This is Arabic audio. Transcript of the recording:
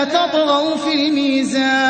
ولا تطغوا في الميزان.